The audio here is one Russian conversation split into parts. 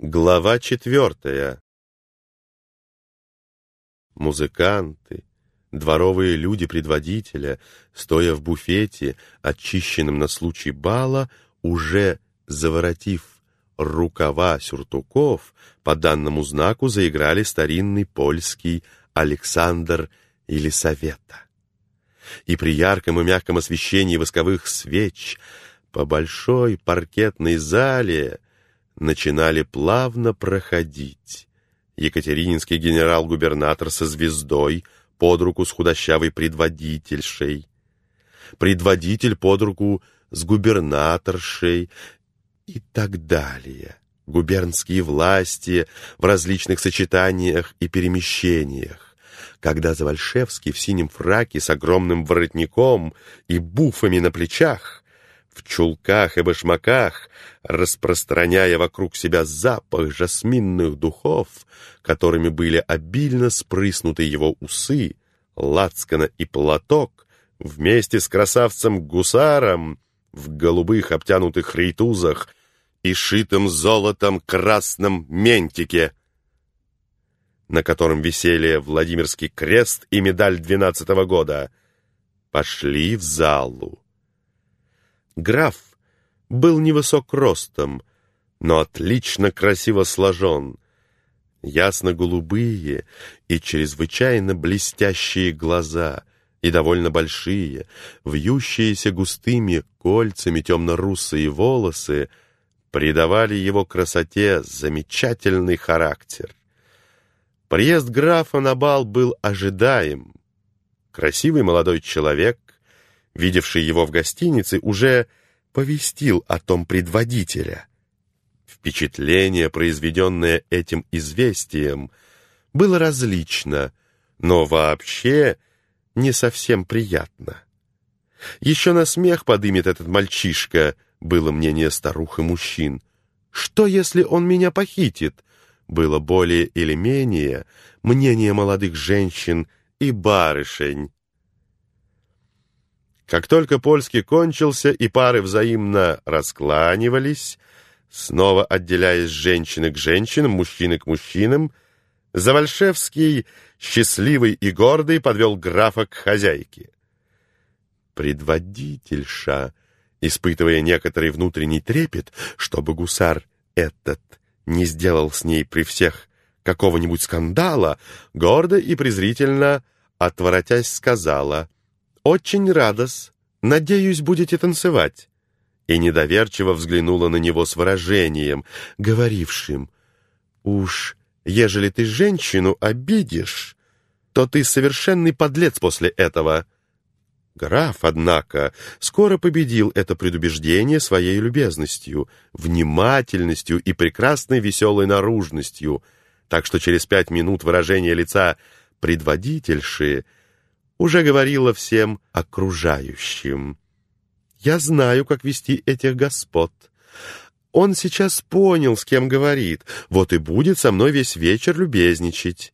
Глава четвертая. Музыканты, дворовые люди предводителя, стоя в буфете, очищенном на случай бала, уже заворотив рукава сюртуков, по данному знаку заиграли старинный польский Александр Елисавета. И при ярком и мягком освещении восковых свеч по большой паркетной зале начинали плавно проходить. Екатерининский генерал-губернатор со звездой под руку с худощавой предводительшей, предводитель под руку с губернаторшей и так далее. Губернские власти в различных сочетаниях и перемещениях. Когда Завальшевский в синем фраке с огромным воротником и буфами на плечах в чулках и башмаках, распространяя вокруг себя запах жасминных духов, которыми были обильно спрыснуты его усы, лацкана и платок, вместе с красавцем-гусаром в голубых обтянутых рейтузах и шитым золотом красном ментике, на котором висели Владимирский крест и медаль двенадцатого года, пошли в залу. Граф был невысок ростом, но отлично красиво сложен. Ясно-голубые и чрезвычайно блестящие глаза и довольно большие, вьющиеся густыми кольцами темно-русые волосы придавали его красоте замечательный характер. Приезд графа на бал был ожидаем. Красивый молодой человек, видевший его в гостинице, уже повестил о том предводителя. Впечатление, произведенное этим известием, было различно, но вообще не совсем приятно. Еще на смех подымет этот мальчишка, было мнение старух и мужчин. Что, если он меня похитит? Было более или менее мнение молодых женщин и барышень. Как только польский кончился и пары взаимно раскланивались, снова отделяясь женщины к женщинам, мужчины к мужчинам, Завальшевский, счастливый и гордый, подвел графа к хозяйке. Предводительша, испытывая некоторый внутренний трепет, чтобы гусар этот не сделал с ней при всех какого-нибудь скандала, гордо и презрительно, отворотясь, сказала — «Очень радос. Надеюсь, будете танцевать». И недоверчиво взглянула на него с выражением, говорившим, «Уж, ежели ты женщину обидишь, то ты совершенный подлец после этого». Граф, однако, скоро победил это предубеждение своей любезностью, внимательностью и прекрасной веселой наружностью, так что через пять минут выражение лица предводительши — уже говорила всем окружающим. «Я знаю, как вести этих господ. Он сейчас понял, с кем говорит, вот и будет со мной весь вечер любезничать».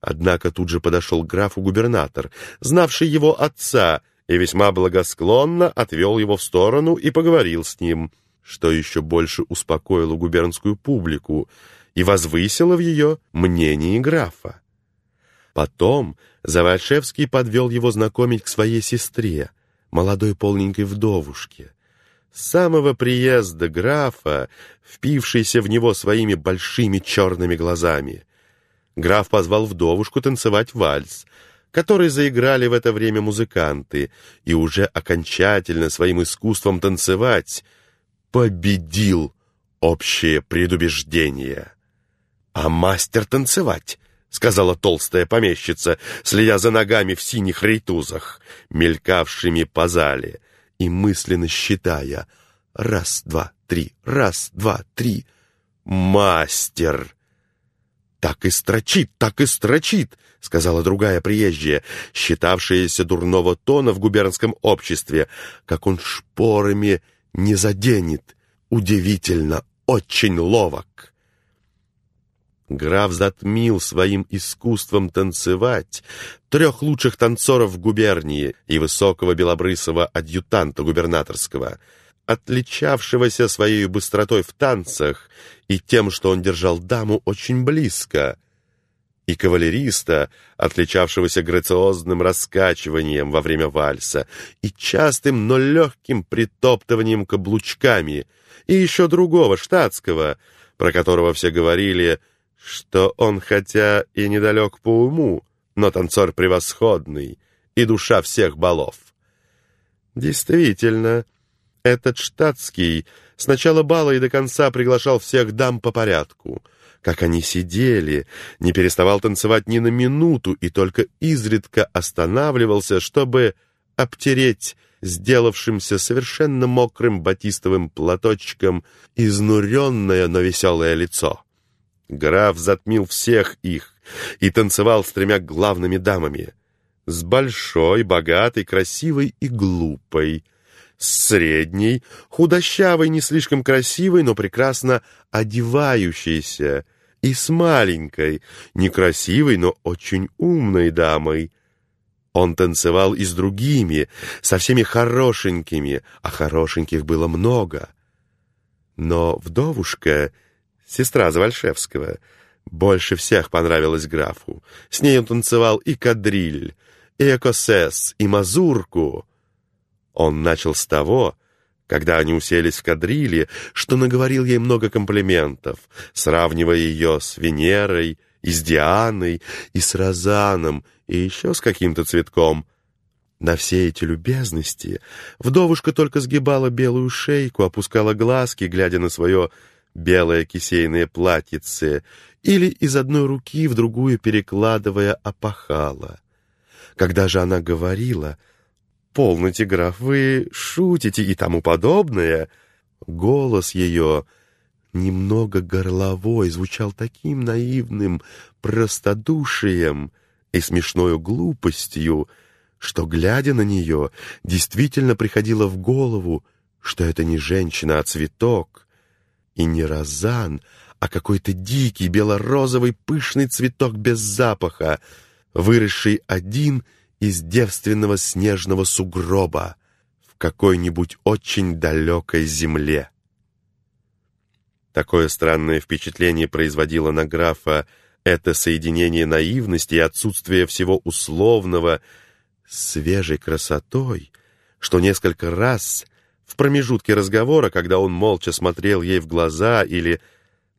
Однако тут же подошел к графу губернатор, знавший его отца, и весьма благосклонно отвел его в сторону и поговорил с ним, что еще больше успокоило губернскую публику и возвысило в ее мнении графа. Потом Завальшевский подвел его знакомить к своей сестре, молодой полненькой вдовушке. С самого приезда графа, впившийся в него своими большими черными глазами, граф позвал вдовушку танцевать вальс, который заиграли в это время музыканты, и уже окончательно своим искусством танцевать победил общее предубеждение. А мастер танцевать — сказала толстая помещица, следя за ногами в синих рейтузах, мелькавшими по зале, и мысленно считая «раз, два, три, раз, два, три». «Мастер!» «Так и строчит, так и строчит», — сказала другая приезжая, считавшаяся дурного тона в губернском обществе, как он шпорами не заденет. Удивительно, очень ловок. Граф затмил своим искусством танцевать трех лучших танцоров губернии и высокого белобрысого адъютанта губернаторского, отличавшегося своей быстротой в танцах и тем, что он держал даму очень близко, и кавалериста, отличавшегося грациозным раскачиванием во время вальса и частым, но легким притоптыванием каблучками, и еще другого, штатского, про которого все говорили, что он хотя и недалек по уму, но танцор превосходный и душа всех балов. Действительно, этот штатский с начала бала и до конца приглашал всех дам по порядку. Как они сидели, не переставал танцевать ни на минуту и только изредка останавливался, чтобы обтереть сделавшимся совершенно мокрым батистовым платочком изнуренное, но веселое лицо. Граф затмил всех их и танцевал с тремя главными дамами. С большой, богатой, красивой и глупой. С средней, худощавой, не слишком красивой, но прекрасно одевающейся. И с маленькой, некрасивой, но очень умной дамой. Он танцевал и с другими, со всеми хорошенькими, а хорошеньких было много. Но вдовушка сестра Завальшевского, больше всех понравилась графу. С ней он танцевал и кадриль, и экосес, и мазурку. Он начал с того, когда они уселись в кадриле, что наговорил ей много комплиментов, сравнивая ее с Венерой, и с Дианой, и с Розаном, и еще с каким-то цветком. На все эти любезности вдовушка только сгибала белую шейку, опускала глазки, глядя на свое белое кисейное платьице, или из одной руки в другую перекладывая опахала. Когда же она говорила «Полноте, граф, вы шутите» и тому подобное, голос ее, немного горловой, звучал таким наивным простодушием и смешною глупостью, что, глядя на нее, действительно приходило в голову, что это не женщина, а цветок, и не розан, а какой-то дикий бело-розовый пышный цветок без запаха, выросший один из девственного снежного сугроба в какой-нибудь очень далекой земле. Такое странное впечатление производило на графа это соединение наивности и отсутствия всего условного свежей красотой, что несколько раз в промежутке разговора, когда он молча смотрел ей в глаза или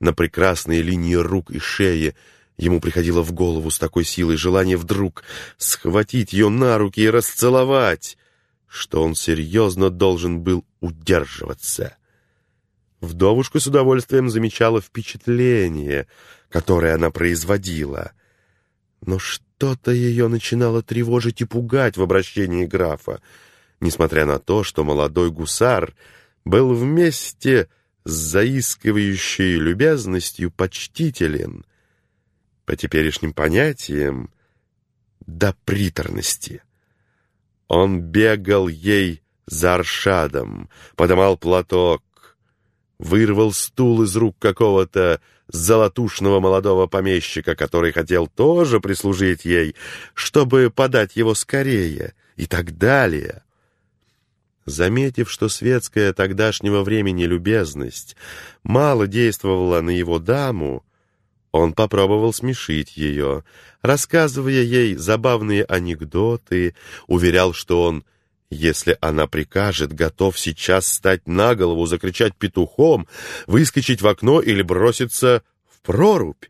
на прекрасные линии рук и шеи, ему приходило в голову с такой силой желание вдруг схватить ее на руки и расцеловать, что он серьезно должен был удерживаться. Вдовушка с удовольствием замечала впечатление, которое она производила. Но что-то ее начинало тревожить и пугать в обращении графа несмотря на то, что молодой гусар был вместе с заискивающей любезностью почтителен, по теперешним понятиям, до приторности. Он бегал ей за аршадом, подымал платок, вырвал стул из рук какого-то золотушного молодого помещика, который хотел тоже прислужить ей, чтобы подать его скорее, и так далее. Заметив, что светская тогдашнего времени любезность мало действовала на его даму, он попробовал смешить ее, рассказывая ей забавные анекдоты, уверял, что он, если она прикажет, готов сейчас стать на голову, закричать петухом, выскочить в окно или броситься в прорубь.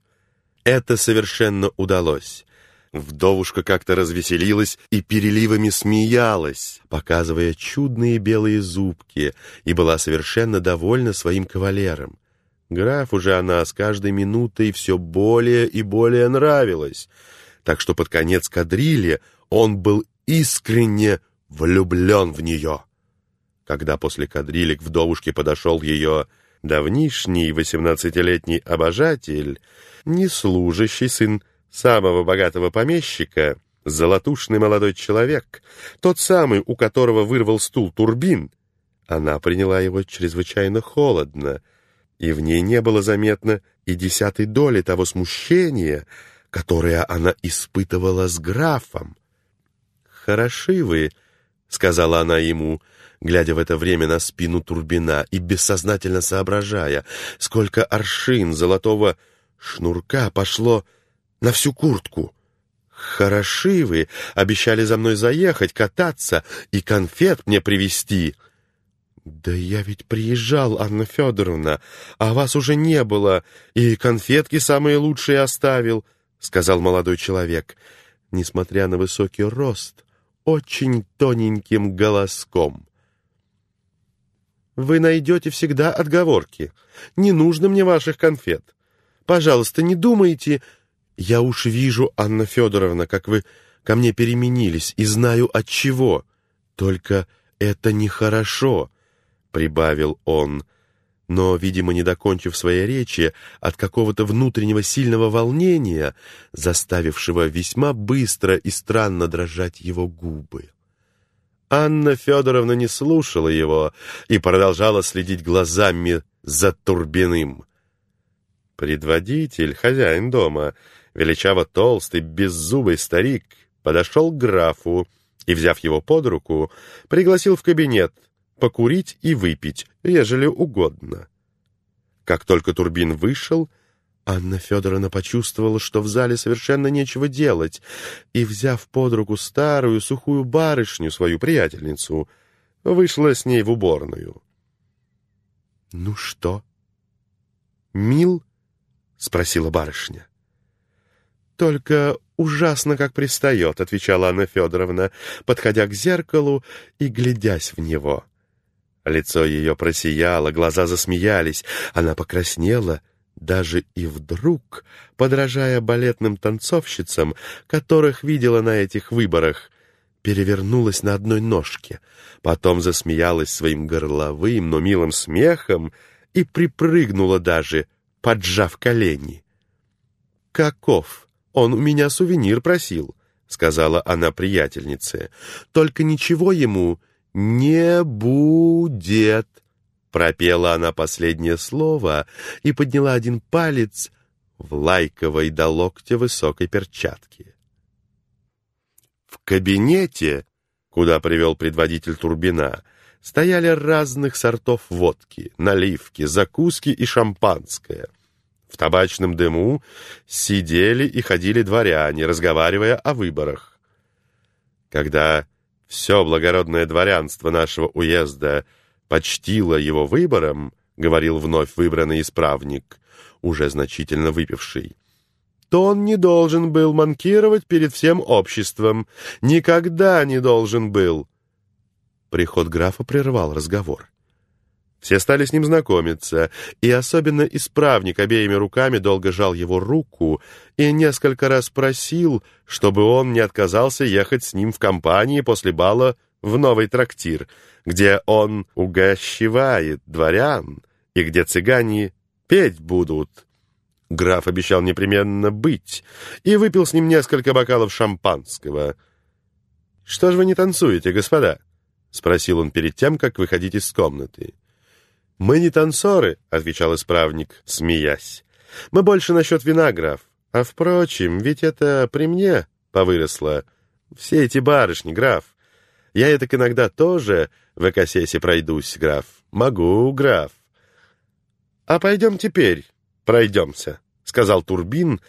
Это совершенно удалось. Вдовушка как-то развеселилась и переливами смеялась, показывая чудные белые зубки, и была совершенно довольна своим кавалером. Граф уже она с каждой минутой все более и более нравилась, так что под конец кадрили он был искренне влюблен в нее. Когда после кадрили к вдовушке подошел ее давнишний восемнадцатилетний обожатель, неслужащий сын самого богатого помещика, золотушный молодой человек, тот самый, у которого вырвал стул Турбин, она приняла его чрезвычайно холодно, и в ней не было заметно и десятой доли того смущения, которое она испытывала с графом. «Хороши вы», — сказала она ему, глядя в это время на спину Турбина и бессознательно соображая, сколько аршин золотого шнурка пошло на всю куртку. «Хороши вы!» — обещали за мной заехать, кататься и конфет мне привезти. «Да я ведь приезжал, Анна Федоровна, а вас уже не было, и конфетки самые лучшие оставил», — сказал молодой человек, несмотря на высокий рост, очень тоненьким голоском. «Вы найдете всегда отговорки. Не нужно мне ваших конфет. Пожалуйста, не думайте...» «Я уж вижу, Анна Федоровна, как вы ко мне переменились, и знаю от чего. Только это нехорошо», — прибавил он. Но, видимо, не докончив своей речи, от какого-то внутреннего сильного волнения, заставившего весьма быстро и странно дрожать его губы. Анна Федоровна не слушала его и продолжала следить глазами за Турбиным. Предводитель, хозяин дома, величаво толстый, беззубый старик, подошел к графу и, взяв его под руку, пригласил в кабинет покурить и выпить, ежели угодно. Как только Турбин вышел, Анна Федоровна почувствовала, что в зале совершенно нечего делать, и, взяв под руку старую сухую барышню, свою приятельницу, вышла с ней в уборную. «Ну что, мил?» — спросила барышня. «Только ужасно как пристает», — отвечала Анна Федоровна, подходя к зеркалу и глядясь в него. Лицо ее просияло, глаза засмеялись, она покраснела, даже и вдруг, подражая балетным танцовщицам, которых видела на этих выборах, перевернулась на одной ножке, потом засмеялась своим горловым, но милым смехом и припрыгнула даже, поджав колени. «Каков?» «Он у меня сувенир просил», — сказала она приятельнице. «Только ничего ему не будет», — пропела она последнее слово и подняла один палец в лайковой до локтя высокой перчатке. В кабинете, куда привел предводитель Турбина, стояли разных сортов водки, наливки, закуски и шампанское — в табачном дыму сидели и ходили дворяне, разговаривая о выборах. Когда все благородное дворянство нашего уезда почтило его выбором, говорил вновь выбранный исправник, уже значительно выпивший, то он не должен был манкировать перед всем обществом, никогда не должен был. Приход графа прервал разговор. Все стали с ним знакомиться, и особенно исправник обеими руками долго жал его руку и несколько раз просил, чтобы он не отказался ехать с ним в компании после бала в новый трактир, где он угощевает дворян и где цыгане петь будут. Граф обещал непременно быть и выпил с ним несколько бокалов шампанского. «Что ж вы не танцуете, господа?» — спросил он перед тем, как выходить из комнаты. «Мы не танцоры», — отвечал исправник, смеясь. «Мы больше насчет вина, граф. А, впрочем, ведь это при мне повыросло. Все эти барышни, граф. Я это иногда тоже в Экосесе пройдусь, граф. Могу, граф». «А пойдем теперь, пройдемся», — сказал Турбин.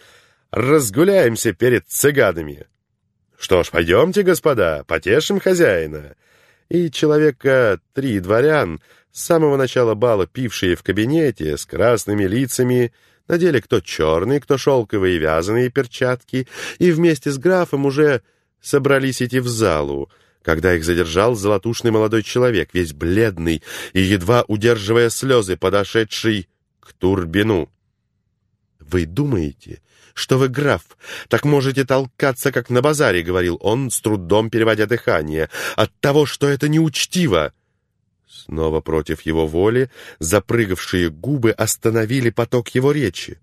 «Разгуляемся перед цыганами». «Что ж, пойдемте, господа, потешим хозяина». И человека три дворян — с самого начала бала пившие в кабинете с красными лицами, надели кто черные, кто шелковые вязаные перчатки, и вместе с графом уже собрались идти в залу, когда их задержал золотушный молодой человек, весь бледный и едва удерживая слезы, подошедший к Турбину. «Вы думаете, что вы граф, так можете толкаться, как на базаре», — говорил он, с трудом переводя дыхание, — «от того, что это неучтиво». Снова против его воли запрыгавшие губы остановили поток его речи.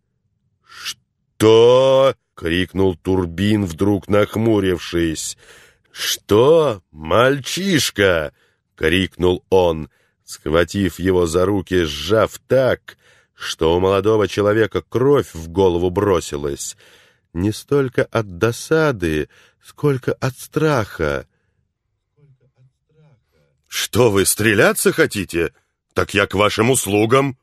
«Что?» — крикнул Турбин, вдруг нахмурившись. «Что? Мальчишка!» — крикнул он, схватив его за руки, сжав так, что у молодого человека кровь в голову бросилась. Не столько от досады, сколько от страха. Что вы, стреляться хотите? Так я к вашим услугам!»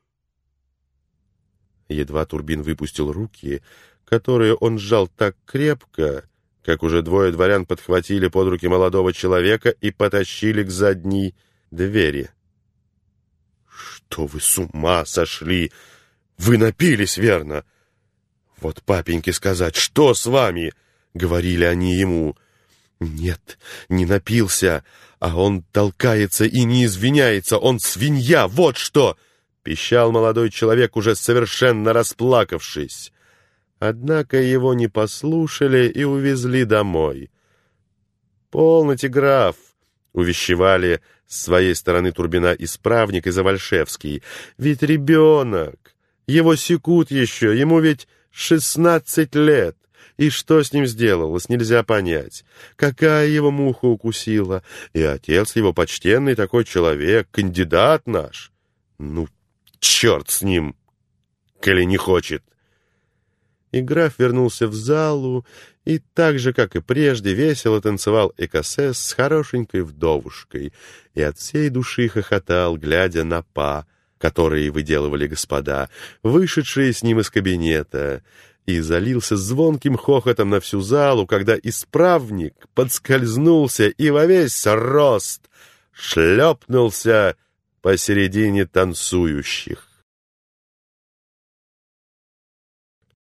Едва Турбин выпустил руки, которые он сжал так крепко, как уже двое дворян подхватили под руки молодого человека и потащили к задней двери. «Что вы с ума сошли? Вы напились, верно? Вот папеньке сказать, что с вами?» — говорили они ему. «Нет, не напился, а он толкается и не извиняется, он свинья, вот что!» — пищал молодой человек, уже совершенно расплакавшись. Однако его не послушали и увезли домой. «Полноте, граф!» — увещевали с своей стороны Турбина исправник и Завальшевский. «Ведь ребенок! Его секут еще, ему ведь шестнадцать лет!» И что с ним сделалось, нельзя понять. Какая его муха укусила? И отец его почтенный такой человек, кандидат наш. Ну, черт с ним, коли не хочет. И граф вернулся в залу и так же, как и прежде, весело танцевал экосес с хорошенькой вдовушкой и от всей души хохотал, глядя на па, которые выделывали господа, вышедшие с ним из кабинета, и залился звонким хохотом на всю залу, когда исправник подскользнулся и во весь рост шлепнулся посередине танцующих.